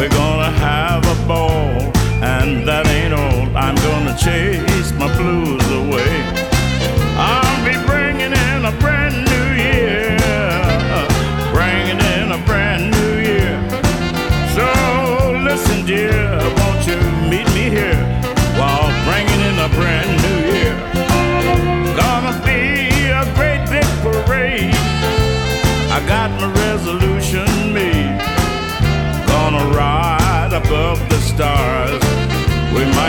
We're gonna have a ball, and that ain't all. I'm gonna chase my blues away. I'll be bringing in a brand new year, bringing in a brand new year. So listen, dear, won't you meet me here while bringing in a brand new year? Gonna be a great big parade. I got my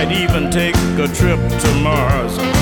might even take a trip to Mars.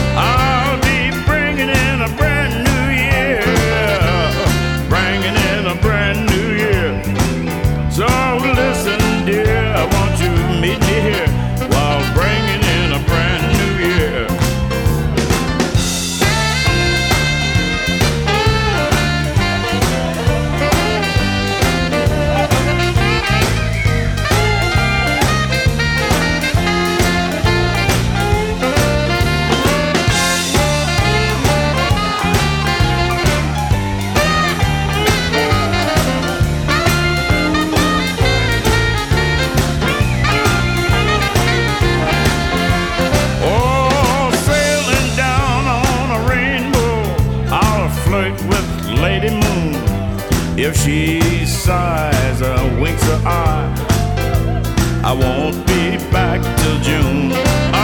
If she sighs or winks her eye, I won't be back till June.